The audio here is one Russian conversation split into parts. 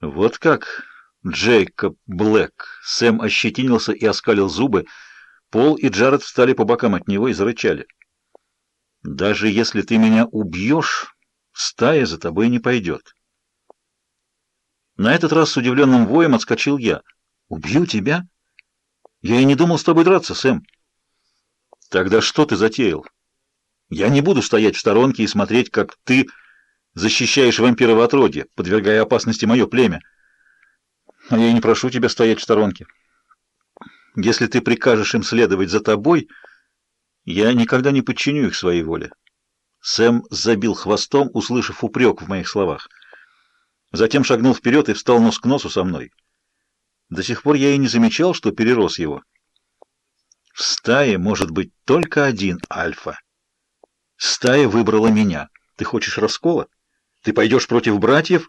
Вот как, Джейкоб Блэк. Сэм ощетинился и оскалил зубы. Пол и Джаред встали по бокам от него и зарычали. Даже если ты меня убьешь, стая за тобой не пойдет. На этот раз с удивленным воем отскочил я. Убью тебя? Я и не думал с тобой драться, Сэм. Тогда что ты затеял? Я не буду стоять в сторонке и смотреть, как ты защищаешь вампира в отродье, подвергая опасности мое племя. А я и не прошу тебя стоять в сторонке. Если ты прикажешь им следовать за тобой, я никогда не подчиню их своей воле. Сэм забил хвостом, услышав упрек в моих словах. Затем шагнул вперед и встал нос к носу со мной. До сих пор я и не замечал, что перерос его. В стае может быть только один альфа. Стая выбрала меня. Ты хочешь раскола? Ты пойдешь против братьев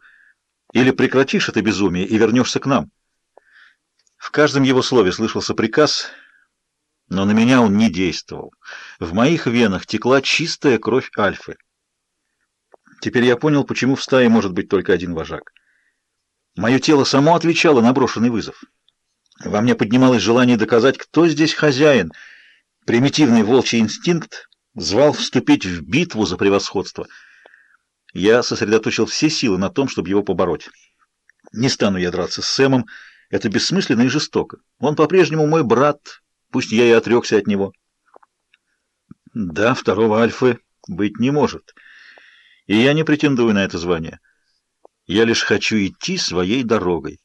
или прекратишь это безумие и вернешься к нам? В каждом его слове слышался приказ, но на меня он не действовал. В моих венах текла чистая кровь альфы. Теперь я понял, почему в стае может быть только один вожак. Мое тело само отвечало на брошенный вызов. Во мне поднималось желание доказать, кто здесь хозяин. Примитивный волчий инстинкт звал вступить в битву за превосходство — я сосредоточил все силы на том, чтобы его побороть. Не стану я драться с Сэмом, это бессмысленно и жестоко. Он по-прежнему мой брат, пусть я и отрекся от него. Да, второго Альфы быть не может. И я не претендую на это звание. Я лишь хочу идти своей дорогой.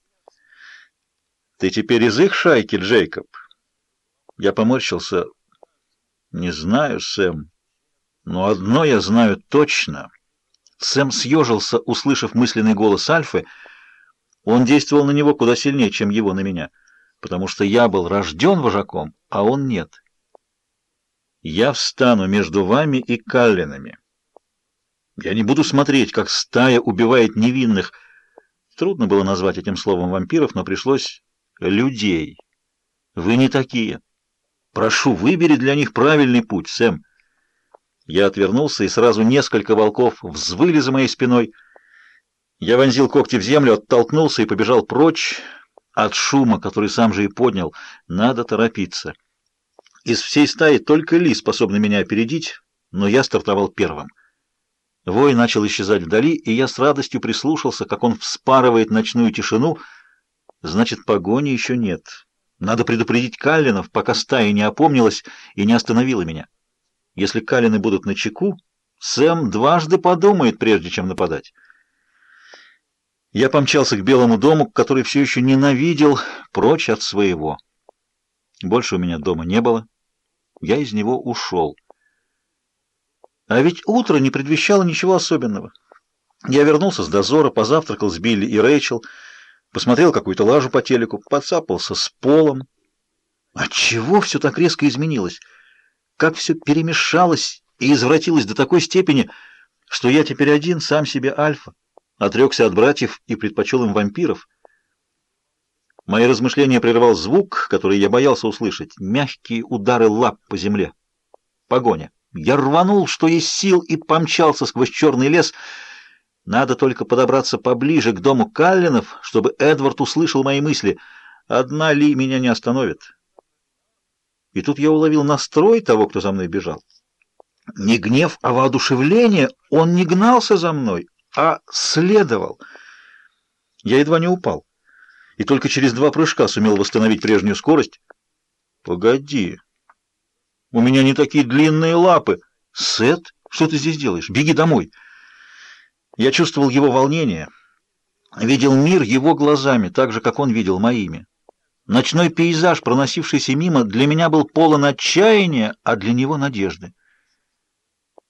Ты теперь из их шайки, Джейкоб? Я поморщился. Не знаю, Сэм, но одно я знаю точно — Сэм съежился, услышав мысленный голос Альфы. Он действовал на него куда сильнее, чем его на меня, потому что я был рожден вожаком, а он нет. Я встану между вами и Каллинами. Я не буду смотреть, как стая убивает невинных. Трудно было назвать этим словом вампиров, но пришлось людей. Вы не такие. Прошу, выбери для них правильный путь, Сэм. Я отвернулся, и сразу несколько волков взвыли за моей спиной. Я вонзил когти в землю, оттолкнулся и побежал прочь от шума, который сам же и поднял. Надо торопиться. Из всей стаи только Ли способна меня опередить, но я стартовал первым. Вой начал исчезать вдали, и я с радостью прислушался, как он вспарывает ночную тишину. Значит, погони еще нет. Надо предупредить Каллинов, пока стая не опомнилась и не остановила меня. Если Калины будут на чеку, Сэм дважды подумает, прежде чем нападать. Я помчался к Белому дому, который все еще ненавидел, прочь от своего. Больше у меня дома не было. Я из него ушел. А ведь утро не предвещало ничего особенного. Я вернулся с дозора, позавтракал с Билли и Рэйчел, посмотрел какую-то лажу по телеку, подцапался с полом. Отчего все так резко изменилось? Как все перемешалось и извратилось до такой степени, что я теперь один, сам себе альфа, отрекся от братьев и предпочел им вампиров. Мои размышления прервал звук, который я боялся услышать, мягкие удары лап по земле. Погоня. Я рванул, что есть сил, и помчался сквозь черный лес. Надо только подобраться поближе к дому Каллинов, чтобы Эдвард услышал мои мысли. Одна Ли меня не остановит. И тут я уловил настрой того, кто за мной бежал. Не гнев, а воодушевление. Он не гнался за мной, а следовал. Я едва не упал. И только через два прыжка сумел восстановить прежнюю скорость. Погоди. У меня не такие длинные лапы. Сет, что ты здесь делаешь? Беги домой. Я чувствовал его волнение. Видел мир его глазами, так же, как он видел моими. Ночной пейзаж, проносившийся мимо, для меня был полон отчаяния, а для него надежды.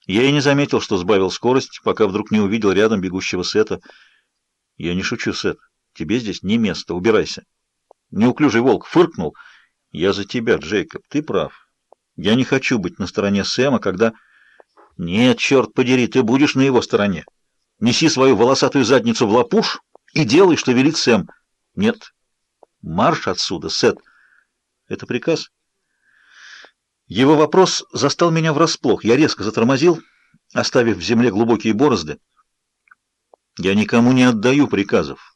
Я и не заметил, что сбавил скорость, пока вдруг не увидел рядом бегущего Сета. Я не шучу, Сет. Тебе здесь не место, убирайся. Неуклюжий волк фыркнул. Я за тебя, Джейкоб, ты прав. Я не хочу быть на стороне Сэма, когда... Нет, черт подери, ты будешь на его стороне. Неси свою волосатую задницу в лапуш и делай, что велит Сэм. Нет, Марш отсюда, Сет. Это приказ? Его вопрос застал меня врасплох. Я резко затормозил, оставив в земле глубокие борозды. Я никому не отдаю приказов.